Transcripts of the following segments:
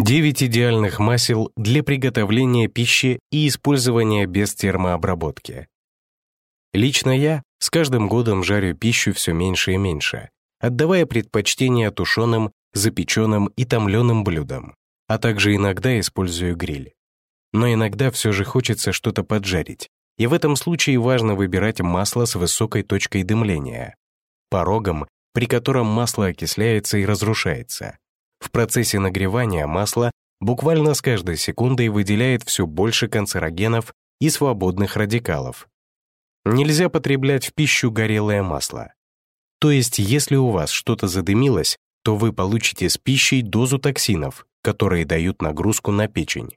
9 идеальных масел для приготовления пищи и использования без термообработки. Лично я с каждым годом жарю пищу все меньше и меньше, отдавая предпочтение тушеным, запеченным и томленым блюдам, а также иногда использую гриль. Но иногда все же хочется что-то поджарить, и в этом случае важно выбирать масло с высокой точкой дымления, порогом, при котором масло окисляется и разрушается. В процессе нагревания масло буквально с каждой секундой выделяет все больше канцерогенов и свободных радикалов. Нельзя потреблять в пищу горелое масло. То есть, если у вас что-то задымилось, то вы получите с пищей дозу токсинов, которые дают нагрузку на печень.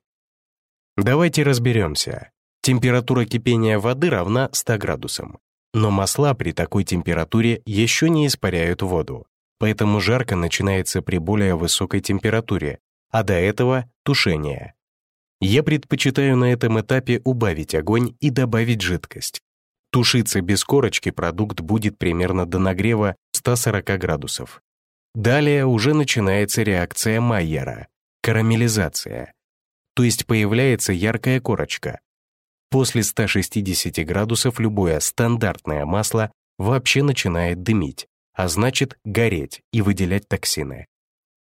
Давайте разберемся. Температура кипения воды равна 100 градусам. Но масла при такой температуре еще не испаряют воду поэтому жарко начинается при более высокой температуре, а до этого — тушение. Я предпочитаю на этом этапе убавить огонь и добавить жидкость. Тушиться без корочки продукт будет примерно до нагрева 140 градусов. Далее уже начинается реакция Майера — карамелизация, то есть появляется яркая корочка. После 160 градусов любое стандартное масло вообще начинает дымить а значит гореть и выделять токсины.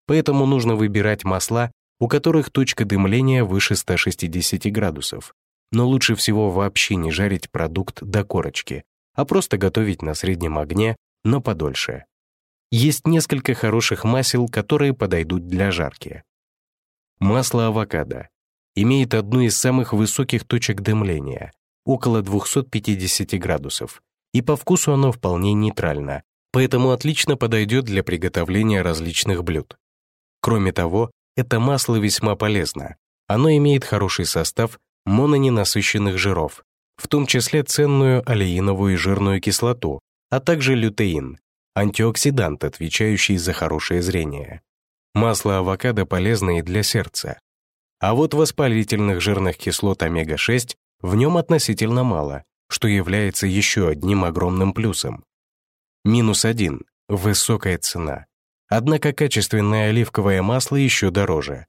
Поэтому нужно выбирать масла, у которых точка дымления выше 160 градусов. Но лучше всего вообще не жарить продукт до корочки, а просто готовить на среднем огне, но подольше. Есть несколько хороших масел, которые подойдут для жарки. Масло авокадо имеет одну из самых высоких точек дымления, около 250 градусов, и по вкусу оно вполне нейтрально, поэтому отлично подойдет для приготовления различных блюд. Кроме того, это масло весьма полезно. Оно имеет хороший состав мононенасыщенных жиров, в том числе ценную олеиновую и жирную кислоту, а также лютеин, антиоксидант, отвечающий за хорошее зрение. Масло авокадо полезно и для сердца. А вот воспалительных жирных кислот омега-6 в нем относительно мало, что является еще одним огромным плюсом. Минус один — высокая цена. Однако качественное оливковое масло еще дороже.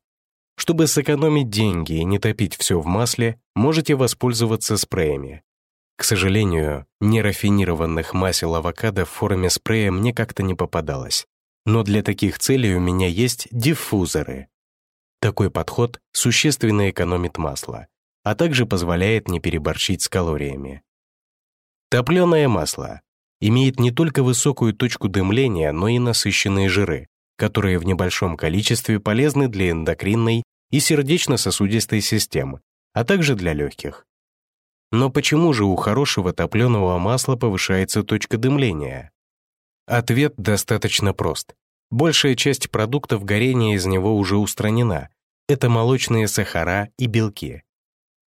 Чтобы сэкономить деньги и не топить все в масле, можете воспользоваться спреями. К сожалению, нерафинированных масел авокадо в форме спрея мне как-то не попадалось. Но для таких целей у меня есть диффузоры. Такой подход существенно экономит масло, а также позволяет не переборщить с калориями. Топленое масло имеет не только высокую точку дымления, но и насыщенные жиры, которые в небольшом количестве полезны для эндокринной и сердечно-сосудистой системы, а также для легких. Но почему же у хорошего топленого масла повышается точка дымления? Ответ достаточно прост. Большая часть продуктов горения из него уже устранена. Это молочные сахара и белки.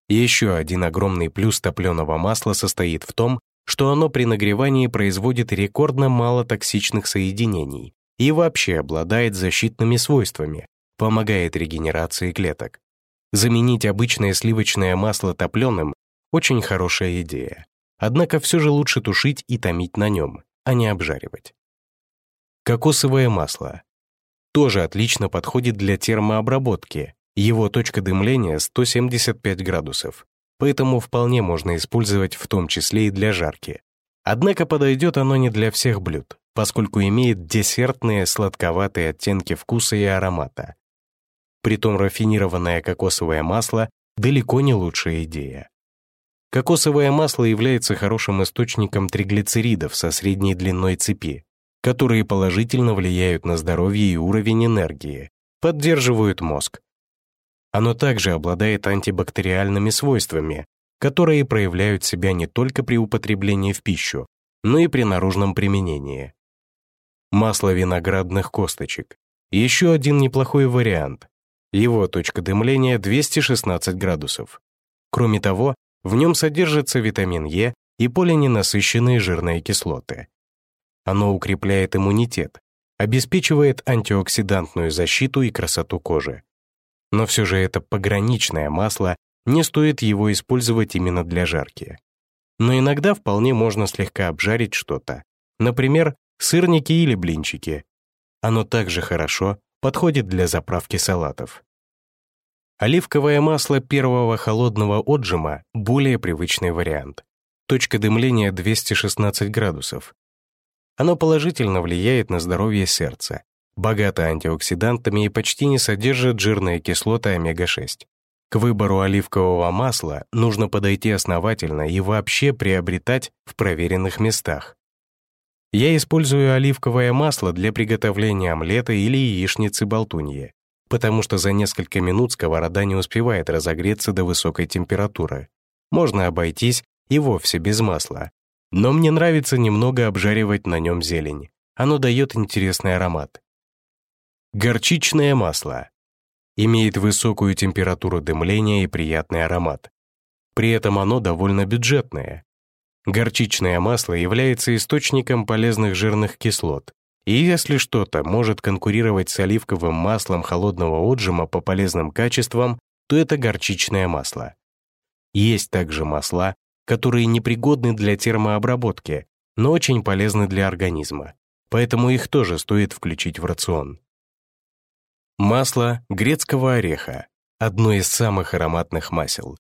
Еще один огромный плюс топленого масла состоит в том, что оно при нагревании производит рекордно мало токсичных соединений и вообще обладает защитными свойствами, помогает регенерации клеток. Заменить обычное сливочное масло топленым — очень хорошая идея. Однако все же лучше тушить и томить на нем, а не обжаривать. Кокосовое масло. Тоже отлично подходит для термообработки. Его точка дымления 175 градусов поэтому вполне можно использовать в том числе и для жарки. Однако подойдет оно не для всех блюд, поскольку имеет десертные сладковатые оттенки вкуса и аромата. Притом рафинированное кокосовое масло далеко не лучшая идея. Кокосовое масло является хорошим источником триглицеридов со средней длиной цепи, которые положительно влияют на здоровье и уровень энергии, поддерживают мозг, оно также обладает антибактериальными свойствами, которые проявляют себя не только при употреблении в пищу, но и при наружном применении. Масло виноградных косточек. Еще один неплохой вариант. Его точка дымления 216 градусов. Кроме того, в нем содержится витамин Е и полиненасыщенные жирные кислоты. Оно укрепляет иммунитет, обеспечивает антиоксидантную защиту и красоту кожи. Но все же это пограничное масло, не стоит его использовать именно для жарки. Но иногда вполне можно слегка обжарить что-то, например, сырники или блинчики. Оно также хорошо подходит для заправки салатов. Оливковое масло первого холодного отжима – более привычный вариант. Точка дымления 216 градусов. Оно положительно влияет на здоровье сердца, богато антиоксидантами и почти не содержит жирные кислоты омега-6. К выбору оливкового масла нужно подойти основательно и вообще приобретать в проверенных местах. Я использую оливковое масло для приготовления омлета или яичницы болтуньи, потому что за несколько минут сковорода не успевает разогреться до высокой температуры. Можно обойтись и вовсе без масла. Но мне нравится немного обжаривать на нем зелень. Оно дает интересный аромат. Горчичное масло. Имеет высокую температуру дымления и приятный аромат. При этом оно довольно бюджетное. Горчичное масло является источником полезных жирных кислот, и если что-то может конкурировать с оливковым маслом холодного отжима по полезным качествам, то это горчичное масло. Есть также масла, которые непригодны для термообработки, но очень полезны для организма, поэтому их тоже стоит включить в рацион. Масло грецкого ореха – одно из самых ароматных масел.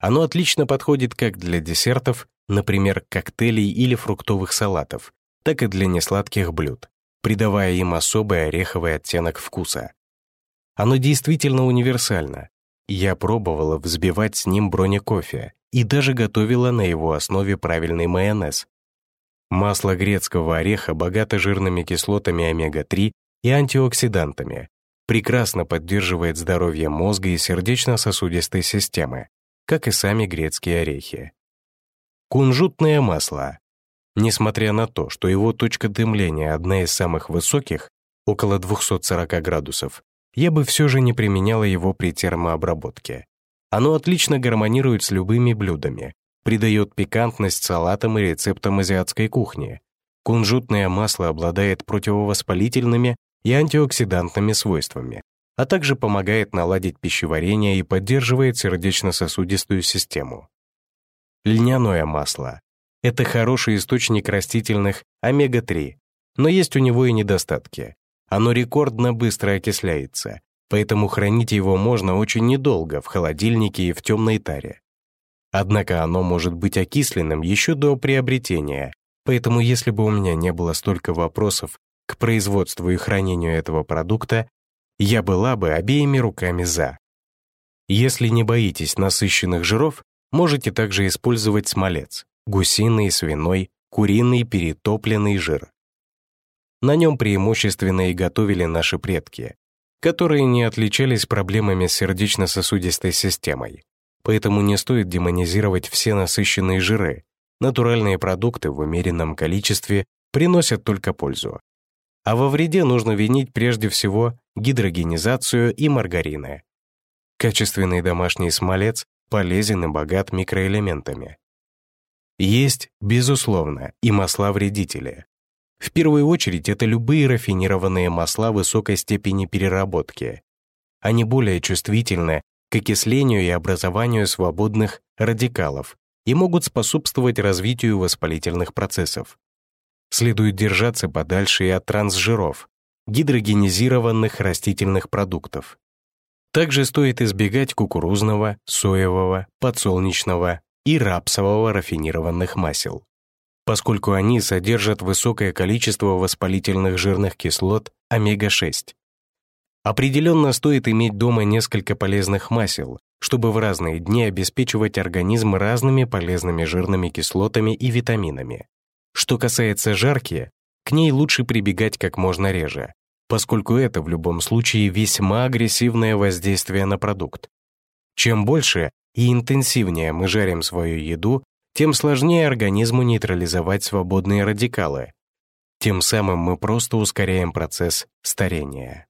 Оно отлично подходит как для десертов, например, коктейлей или фруктовых салатов, так и для несладких блюд придавая им особый ореховый оттенок вкуса. Оно действительно универсально. Я пробовала взбивать с ним бронекофе и даже готовила на его основе правильный майонез. Масло грецкого ореха богато жирными кислотами омега-3 и антиоксидантами, прекрасно поддерживает здоровье мозга и сердечно-сосудистой системы, как и сами грецкие орехи. Кунжутное масло Несмотря на то, что его точка дымления одна из самых высоких, около 240 градусов, я бы все же не применяла его при термообработке. Оно отлично гармонирует с любыми блюдами, придает пикантность салатам и рецептам азиатской кухни. Кунжутное масло обладает противовоспалительными и антиоксидантными свойствами, а также помогает наладить пищеварение и поддерживает сердечно-сосудистую систему. Льняное масло это хороший источник растительных омега-3, но есть у него и недостатки. Оно рекордно быстро окисляется, поэтому хранить его можно очень недолго в холодильнике и в темной таре. Однако оно может быть окисленным еще до приобретения, поэтому если бы у меня не было столько вопросов к производству и хранению этого продукта, я была бы обеими руками за. Если не боитесь насыщенных жиров, можете также использовать смолец гусиный, свиной, куриный перетопленный жир. На нем преимущественно и готовили наши предки, которые не отличались проблемами с сердечно-сосудистой системой. Поэтому не стоит демонизировать все насыщенные жиры. Натуральные продукты в умеренном количестве приносят только пользу. А во вреде нужно винить прежде всего гидрогенизацию и маргарины. Качественный домашний смолец полезен и богат микроэлементами. Есть, безусловно, и масла-вредители. В первую очередь это любые рафинированные масла высокой степени переработки. Они более чувствительны к окислению и образованию свободных радикалов и могут способствовать развитию воспалительных процессов. Следует держаться подальше и от трансжиров, гидрогенизированных растительных продуктов. Также стоит избегать кукурузного, соевого, подсолнечного, и рапсового рафинированных масел, поскольку они содержат высокое количество воспалительных жирных кислот омега-6. Определенно стоит иметь дома несколько полезных масел, чтобы в разные дни обеспечивать организм разными полезными жирными кислотами и витаминами. Что касается жарки, к ней лучше прибегать как можно реже, поскольку это в любом случае весьма агрессивное воздействие на продукт. Чем больше, и интенсивнее мы жарим свою еду, тем сложнее организму нейтрализовать свободные радикалы. Тем самым мы просто ускоряем процесс старения.